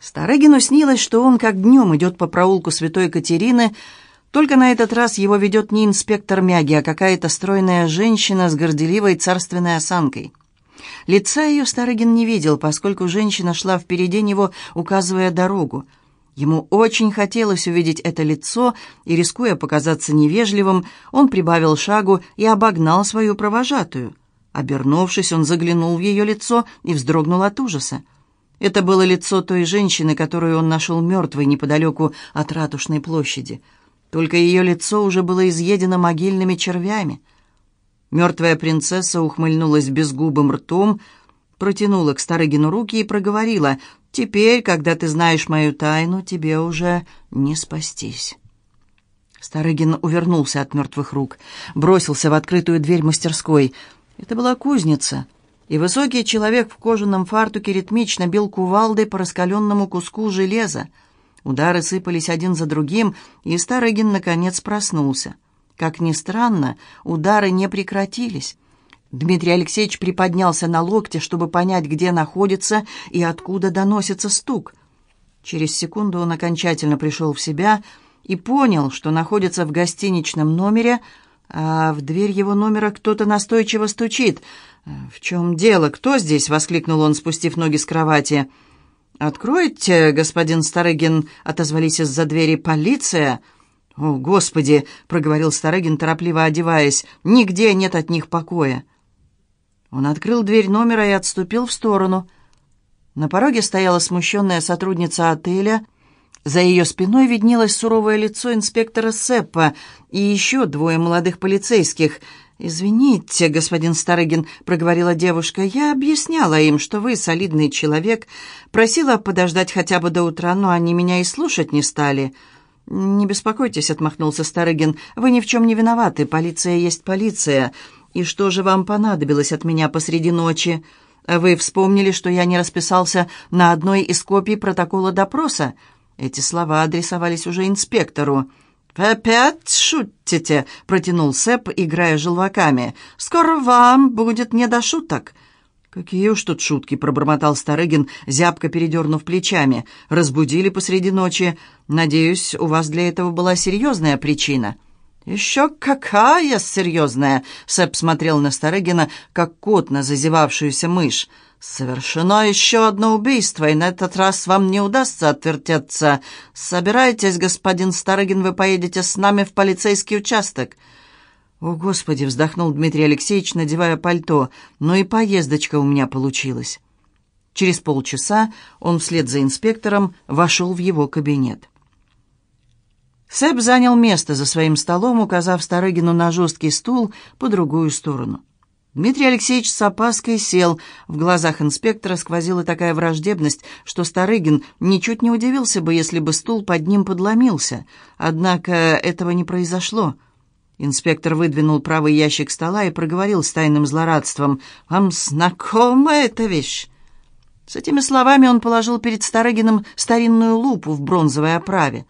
Старыгину снилось, что он как днем идет по проулку Святой Катерины, только на этот раз его ведет не инспектор Мяги, а какая-то стройная женщина с горделивой царственной осанкой. Лица ее Старыгин не видел, поскольку женщина шла впереди него, указывая дорогу. Ему очень хотелось увидеть это лицо, и, рискуя показаться невежливым, он прибавил шагу и обогнал свою провожатую. Обернувшись, он заглянул в ее лицо и вздрогнул от ужаса. Это было лицо той женщины, которую он нашел мертвой неподалеку от Ратушной площади. Только ее лицо уже было изъедено могильными червями. Мертвая принцесса ухмыльнулась безгубым ртом, протянула к Старыгину руки и проговорила, «Теперь, когда ты знаешь мою тайну, тебе уже не спастись». Старыгин увернулся от мертвых рук, бросился в открытую дверь мастерской. Это была кузница — и высокий человек в кожаном фартуке ритмично бил кувалдой по раскаленному куску железа. Удары сыпались один за другим, и Старыгин, наконец, проснулся. Как ни странно, удары не прекратились. Дмитрий Алексеевич приподнялся на локте, чтобы понять, где находится и откуда доносится стук. Через секунду он окончательно пришел в себя и понял, что находится в гостиничном номере, а в дверь его номера кто-то настойчиво стучит — «В чем дело? Кто здесь?» — воскликнул он, спустив ноги с кровати. «Откройте, господин Старыгин», — отозвались из-за двери. «Полиция!» «О, Господи!» — проговорил Старыгин, торопливо одеваясь. «Нигде нет от них покоя». Он открыл дверь номера и отступил в сторону. На пороге стояла смущенная сотрудница отеля. За ее спиной виднелось суровое лицо инспектора Сеппа и еще двое молодых полицейских — «Извините, господин Старыгин», — проговорила девушка, — «я объясняла им, что вы солидный человек, просила подождать хотя бы до утра, но они меня и слушать не стали». «Не беспокойтесь», — отмахнулся Старыгин, — «вы ни в чем не виноваты, полиция есть полиция. И что же вам понадобилось от меня посреди ночи? Вы вспомнили, что я не расписался на одной из копий протокола допроса?» Эти слова адресовались уже инспектору. «Опять шутите?» — протянул Сэп, играя желваками. «Скоро вам будет не до шуток». «Какие уж тут шутки!» — пробормотал Старыгин, зябко передернув плечами. «Разбудили посреди ночи. Надеюсь, у вас для этого была серьезная причина». «Еще какая серьезная!» — Сэп смотрел на Старыгина, как кот на зазевавшуюся мышь. «Совершено еще одно убийство, и на этот раз вам не удастся отвертеться. Собирайтесь, господин Старыгин, вы поедете с нами в полицейский участок». «О, Господи!» — вздохнул Дмитрий Алексеевич, надевая пальто. «Ну и поездочка у меня получилась». Через полчаса он вслед за инспектором вошел в его кабинет. Сэп занял место за своим столом, указав Старыгину на жесткий стул по другую сторону. Дмитрий Алексеевич с опаской сел. В глазах инспектора сквозила такая враждебность, что Старыгин ничуть не удивился бы, если бы стул под ним подломился. Однако этого не произошло. Инспектор выдвинул правый ящик стола и проговорил с тайным злорадством. «Вам знакома эта вещь?» С этими словами он положил перед Старыгиным старинную лупу в бронзовой оправе.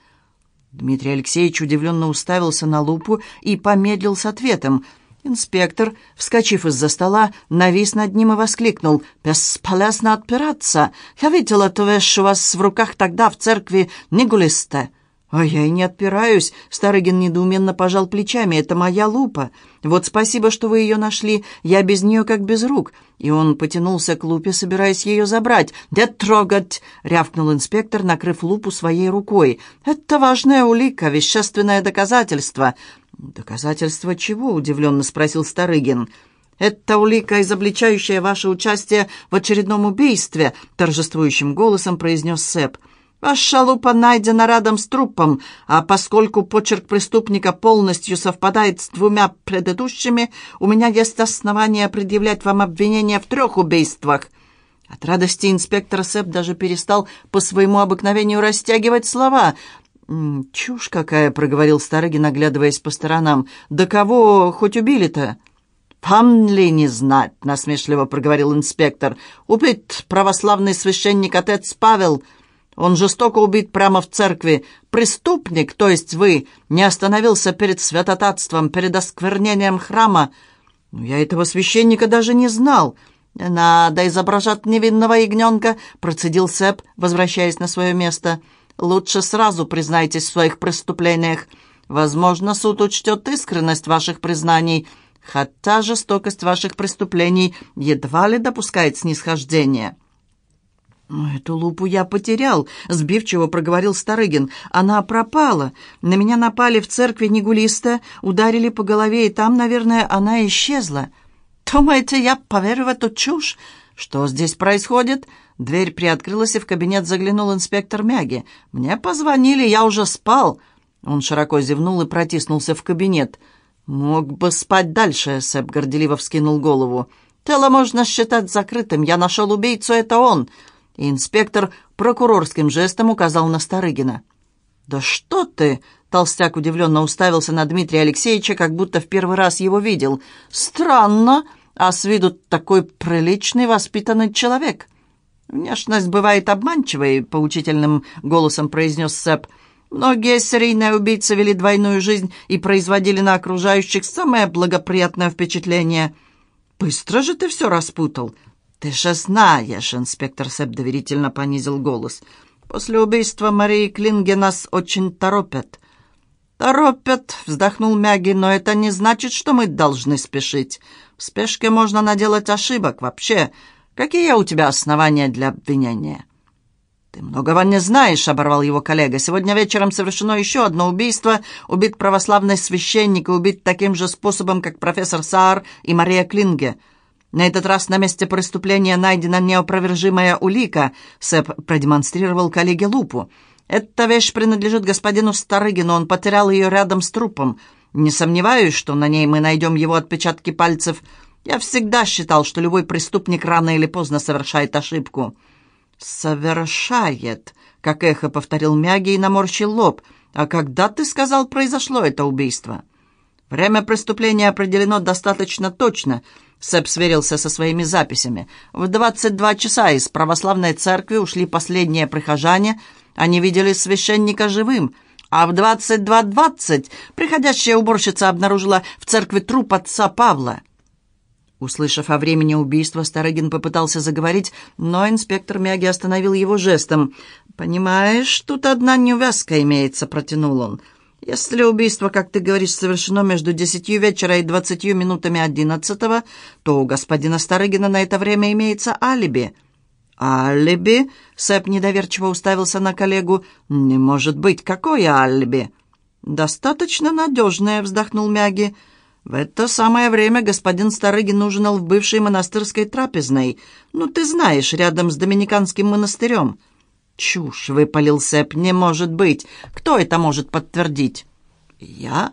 Дмитрий Алексеевич удивленно уставился на лупу и помедлил с ответом — Инспектор, вскочив из-за стола, навис над ним и воскликнул. «Бесполезно отпираться. Я видел эту вещь у вас в руках тогда в церкви Нигулисте». «А я и не отпираюсь», — Старыгин недоуменно пожал плечами. «Это моя лупа. Вот спасибо, что вы ее нашли. Я без нее как без рук». И он потянулся к лупе, собираясь ее забрать. «Да трогать!» — рявкнул инспектор, накрыв лупу своей рукой. «Это важная улика, вещественное доказательство. «Доказательство чего?» — удивленно спросил Старыгин. «Это улика, изобличающая ваше участие в очередном убийстве», — торжествующим голосом произнес Сэп. «Ваша лупа найдена рядом с трупом, а поскольку почерк преступника полностью совпадает с двумя предыдущими, у меня есть основания предъявлять вам обвинение в трех убийствах». От радости инспектор Сэп даже перестал по своему обыкновению растягивать слова. «Чушь какая!» — проговорил Старыгин, оглядываясь по сторонам. «Да кого хоть убили-то?» «Вам ли не знать?» — насмешливо проговорил инспектор. «Убит православный священник отец Павел. Он жестоко убит прямо в церкви. Преступник, то есть вы, не остановился перед святотатством, перед осквернением храма. Я этого священника даже не знал». «Не надо изображать невинного ягненка», — процедил Сэп, возвращаясь на свое место. «Лучше сразу признайтесь в своих преступлениях. Возможно, суд учтет искренность ваших признаний, хотя жестокость ваших преступлений едва ли допускает снисхождение». «Эту лупу я потерял», — сбивчиво проговорил Старыгин. «Она пропала. На меня напали в церкви Негулиста, ударили по голове, и там, наверное, она исчезла». «Думаете, я поверю в эту чушь? Что здесь происходит?» Дверь приоткрылась, и в кабинет заглянул инспектор Мяги. «Мне позвонили, я уже спал». Он широко зевнул и протиснулся в кабинет. «Мог бы спать дальше», — Сэп горделиво вскинул голову. «Тело можно считать закрытым. Я нашел убийцу, это он». И инспектор прокурорским жестом указал на Старыгина. «Да что ты!» — толстяк удивленно уставился на Дмитрия Алексеевича, как будто в первый раз его видел. «Странно!» а с виду такой приличный, воспитанный человек. Внешность бывает обманчивой, поучительным голосом произнес Сэп. Многие серийные убийцы вели двойную жизнь и производили на окружающих самое благоприятное впечатление. Быстро же ты все распутал. Ты же знаешь, инспектор Сэп доверительно понизил голос. После убийства Марии Клинге нас очень торопят. «Торопят», — вздохнул Мяги, — «но это не значит, что мы должны спешить. В спешке можно наделать ошибок. Вообще, какие у тебя основания для обвинения?» «Ты многого не знаешь», — оборвал его коллега. «Сегодня вечером совершено еще одно убийство. Убит православный священник и убит таким же способом, как профессор Саар и Мария Клинге. На этот раз на месте преступления найдена неопровержимая улика». Сэп продемонстрировал коллеге лупу. Эта вещь принадлежит господину Старыгину, он потерял ее рядом с трупом. Не сомневаюсь, что на ней мы найдем его отпечатки пальцев. Я всегда считал, что любой преступник рано или поздно совершает ошибку». «Совершает», — как эхо повторил Мяги и наморщил лоб. «А когда, ты сказал, произошло это убийство?» «Время преступления определено достаточно точно», — Сэп сверился со своими записями. «В 22 часа из православной церкви ушли последние прихожане — они видели священника живым, а в 22.20 приходящая уборщица обнаружила в церкви труп отца Павла. Услышав о времени убийства, Старыгин попытался заговорить, но инспектор Мяги остановил его жестом. «Понимаешь, тут одна неувязка имеется», — протянул он. «Если убийство, как ты говоришь, совершено между десятью вечера и двадцатью минутами одиннадцатого, то у господина Старыгина на это время имеется алиби». «Алиби?» — Сэп недоверчиво уставился на коллегу. «Не может быть, какое алиби?» «Достаточно надежное», — вздохнул Мяги. «В это самое время господин Старыгин ужинал в бывшей монастырской трапезной. Ну, ты знаешь, рядом с Доминиканским монастырем». «Чушь!» — выпалил Сэп. «Не может быть! Кто это может подтвердить?» «Я?»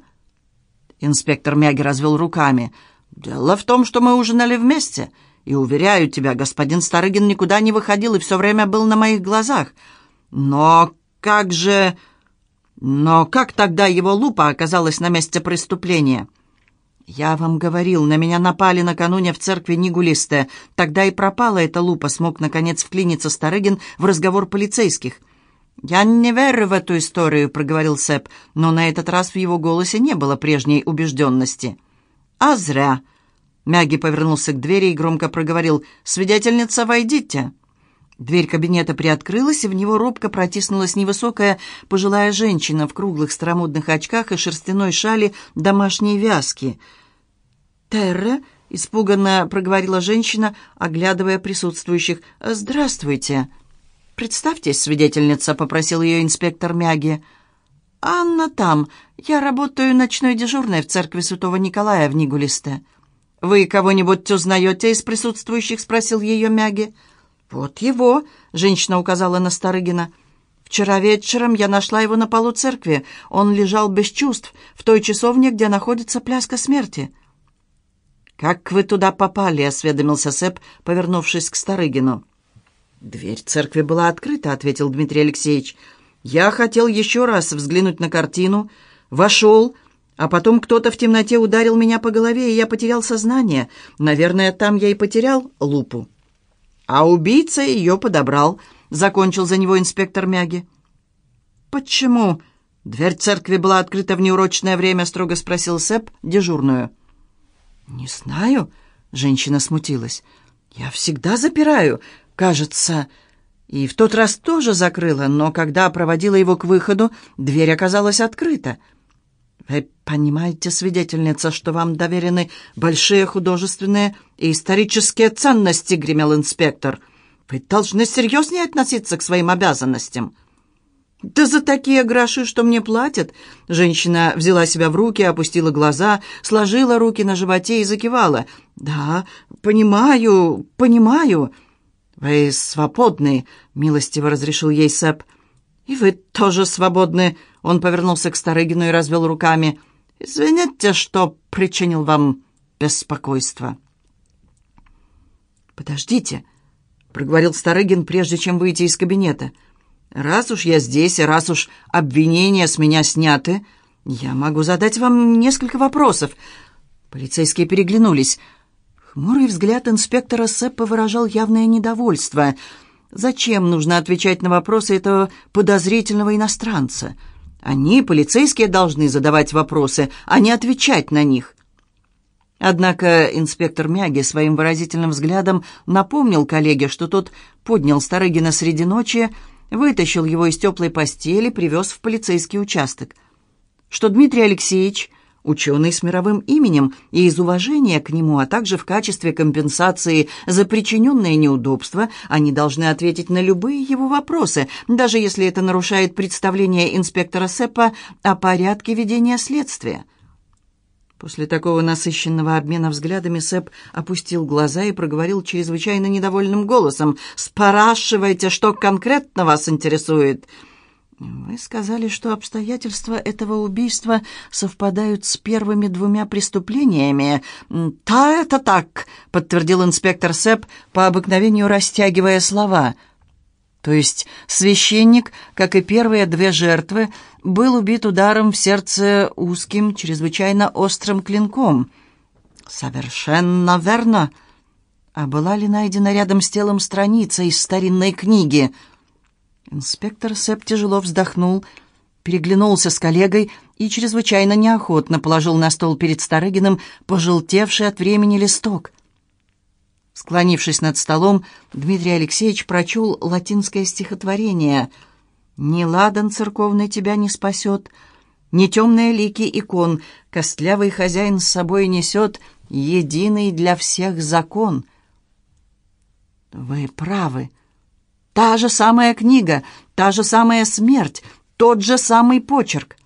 Инспектор Мяги развел руками. «Дело в том, что мы ужинали вместе. И, уверяю тебя, господин Старыгин никуда не выходил и все время был на моих глазах. Но как же... Но как тогда его лупа оказалась на месте преступления?» «Я вам говорил, на меня напали накануне в церкви Нигулисте. Тогда и пропала эта лупа», — смог, наконец, вклиниться Старыгин в разговор полицейских. «Я не верю в эту историю», — проговорил Сэп, но на этот раз в его голосе не было прежней убежденности. «А зря», Мяги повернулся к двери и громко проговорил «Свидетельница, войдите!» Дверь кабинета приоткрылась, и в него робко протиснулась невысокая пожилая женщина в круглых старомодных очках и шерстяной шали домашней вязки. «Терра?» — испуганно проговорила женщина, оглядывая присутствующих. «Здравствуйте!» «Представьтесь, свидетельница», — попросил ее инспектор Мяги. «Анна там. Я работаю ночной дежурной в церкви святого Николая в Нигулисте». «Вы кого-нибудь узнаете из присутствующих?» — спросил ее Мяги. «Вот его», — женщина указала на Старыгина. «Вчера вечером я нашла его на полу церкви. Он лежал без чувств, в той часовне, где находится пляска смерти». «Как вы туда попали?» — осведомился Сэп, повернувшись к Старыгину. «Дверь церкви была открыта», — ответил Дмитрий Алексеевич. «Я хотел еще раз взглянуть на картину, вошел, а потом кто-то в темноте ударил меня по голове, и я потерял сознание. Наверное, там я и потерял лупу. А убийца ее подобрал, закончил за него инспектор Мяги. «Почему?» «Дверь церкви была открыта в неурочное время», — строго спросил Сэп дежурную. «Не знаю», — женщина смутилась. «Я всегда запираю, кажется...» И в тот раз тоже закрыла, но когда проводила его к выходу, дверь оказалась открыта. «Вы понимаете, свидетельница, что вам доверены большие художественные и исторические ценности», — гремел инспектор. «Вы должны серьезнее относиться к своим обязанностям». «Да за такие гроши, что мне платят!» Женщина взяла себя в руки, опустила глаза, сложила руки на животе и закивала. «Да, понимаю, понимаю». «Вы свободны», — милостиво разрешил ей Сэп. «И вы тоже свободны», — он повернулся к Старыгину и развел руками. «Извините, что причинил вам беспокойство». «Подождите», — проговорил Старыгин, прежде чем выйти из кабинета. «Раз уж я здесь, и раз уж обвинения с меня сняты, я могу задать вам несколько вопросов». Полицейские переглянулись. Хмурый взгляд инспектора Сеппа выражал явное недовольство. «Зачем нужно отвечать на вопросы этого подозрительного иностранца? Они, полицейские, должны задавать вопросы, а не отвечать на них». Однако инспектор Мяги своим выразительным взглядом напомнил коллеге, что тот поднял Старыгина среди ночи, вытащил его из теплой постели, привез в полицейский участок. Что Дмитрий Алексеевич, ученый с мировым именем, и из уважения к нему, а также в качестве компенсации за причиненные неудобства, они должны ответить на любые его вопросы, даже если это нарушает представление инспектора Сеппа о порядке ведения следствия. После такого насыщенного обмена взглядами Сэп опустил глаза и проговорил чрезвычайно недовольным голосом. «Спрашивайте, что конкретно вас интересует?» «Вы сказали, что обстоятельства этого убийства совпадают с первыми двумя преступлениями». «Да, это так», — подтвердил инспектор Сэп, по обыкновению растягивая слова. «То есть священник, как и первые две жертвы, был убит ударом в сердце узким, чрезвычайно острым клинком. «Совершенно верно!» А была ли найдена рядом с телом страница из старинной книги? Инспектор Сэп тяжело вздохнул, переглянулся с коллегой и чрезвычайно неохотно положил на стол перед Старыгиным пожелтевший от времени листок. Склонившись над столом, Дмитрий Алексеевич прочел латинское стихотворение — ни ладан церковный тебя не спасет, ни темные лики икон, костлявый хозяин с собой несет единый для всех закон. Вы правы. Та же самая книга, та же самая смерть, тот же самый почерк.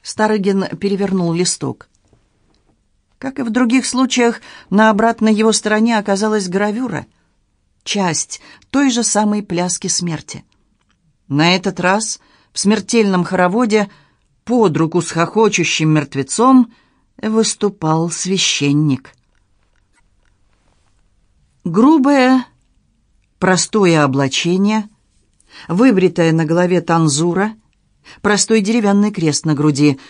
Старыгин перевернул листок. Как и в других случаях, на обратной его стороне оказалась гравюра. Часть той же самой пляски смерти. На этот раз в смертельном хороводе под руку с хохочущим мертвецом выступал священник. Грубое, простое облачение, выбритая на голове танзура, простой деревянный крест на груди,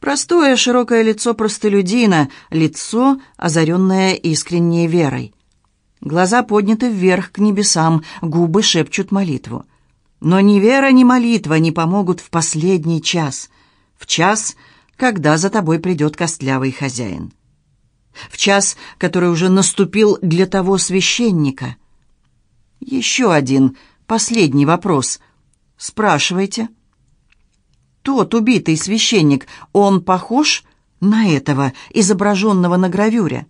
простое широкое лицо простолюдина, лицо, озаренное искренней верой. Глаза подняты вверх к небесам, губы шепчут молитву. Но ни вера, ни молитва не помогут в последний час, в час, когда за тобой придет костлявый хозяин. В час, который уже наступил для того священника. Еще один, последний вопрос. Спрашивайте. Тот убитый священник, он похож на этого, изображенного на гравюре?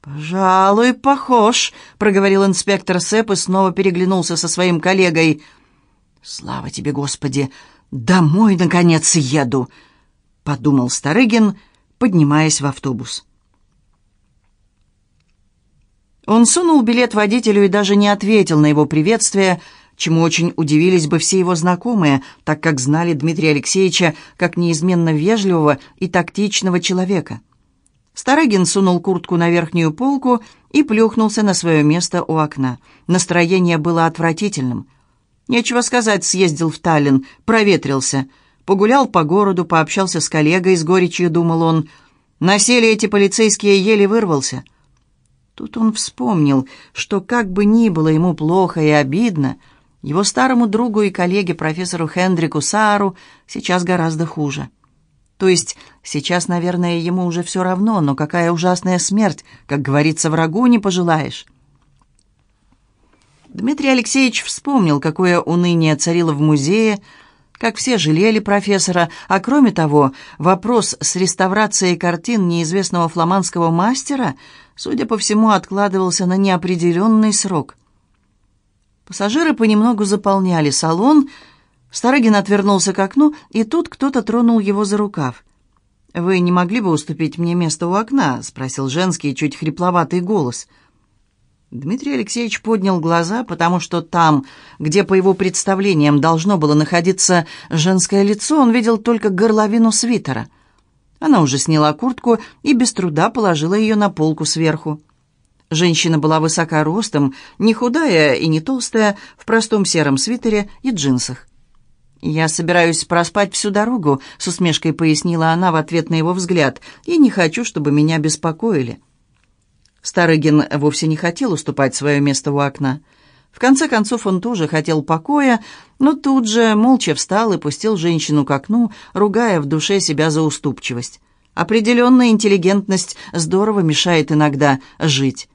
«Пожалуй, похож», — проговорил инспектор Сэп и снова переглянулся со своим коллегой — «Слава тебе, Господи! Домой, наконец, еду!» — подумал Старыгин, поднимаясь в автобус. Он сунул билет водителю и даже не ответил на его приветствие, чему очень удивились бы все его знакомые, так как знали Дмитрия Алексеевича как неизменно вежливого и тактичного человека. Старыгин сунул куртку на верхнюю полку и плюхнулся на свое место у окна. Настроение было отвратительным — Нечего сказать, съездил в Таллин, проветрился. Погулял по городу, пообщался с коллегой, с горечью думал он. Насели эти полицейские, еле вырвался. Тут он вспомнил, что как бы ни было ему плохо и обидно, его старому другу и коллеге профессору Хендрику Саару сейчас гораздо хуже. То есть сейчас, наверное, ему уже все равно, но какая ужасная смерть, как говорится, врагу не пожелаешь. Дмитрий Алексеевич вспомнил, какое уныние царило в музее, как все жалели профессора, а кроме того, вопрос с реставрацией картин неизвестного фламандского мастера, судя по всему, откладывался на неопределенный срок. Пассажиры понемногу заполняли салон, Старыгин отвернулся к окну, и тут кто-то тронул его за рукав. «Вы не могли бы уступить мне место у окна?» — спросил женский, чуть хрипловатый голос — Дмитрий Алексеевич поднял глаза, потому что там, где, по его представлениям, должно было находиться женское лицо, он видел только горловину свитера. Она уже сняла куртку и без труда положила ее на полку сверху. Женщина была высока ростом, не худая и не толстая, в простом сером свитере и джинсах. «Я собираюсь проспать всю дорогу», — с усмешкой пояснила она в ответ на его взгляд, «и не хочу, чтобы меня беспокоили». Старыгин вовсе не хотел уступать свое место у окна. В конце концов, он тоже хотел покоя, но тут же молча встал и пустил женщину к окну, ругая в душе себя за уступчивость. Определенная интеллигентность здорово мешает иногда жить.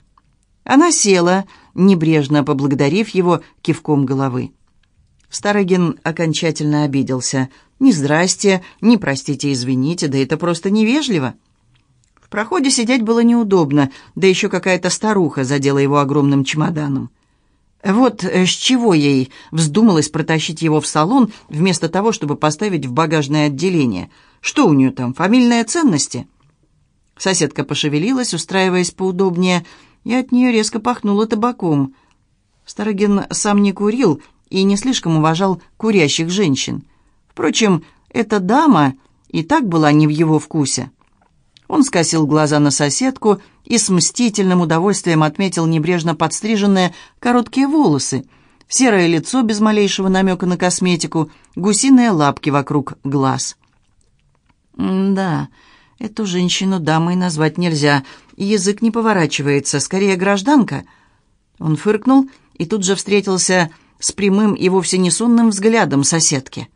Она села, небрежно поблагодарив его кивком головы. Старыгин окончательно обиделся. «Ни здрасте, ни простите, извините, да это просто невежливо». В проходе сидеть было неудобно, да еще какая-то старуха задела его огромным чемоданом. Вот с чего ей вздумалось протащить его в салон, вместо того, чтобы поставить в багажное отделение. Что у нее там, фамильные ценности? Соседка пошевелилась, устраиваясь поудобнее, и от нее резко пахнуло табаком. Старогин сам не курил и не слишком уважал курящих женщин. Впрочем, эта дама и так была не в его вкусе. Он скосил глаза на соседку и с мстительным удовольствием отметил небрежно подстриженные короткие волосы, серое лицо без малейшего намека на косметику, гусиные лапки вокруг глаз. «Да, эту женщину дамой назвать нельзя, язык не поворачивается, скорее гражданка». Он фыркнул и тут же встретился с прямым и вовсе не сонным взглядом соседки.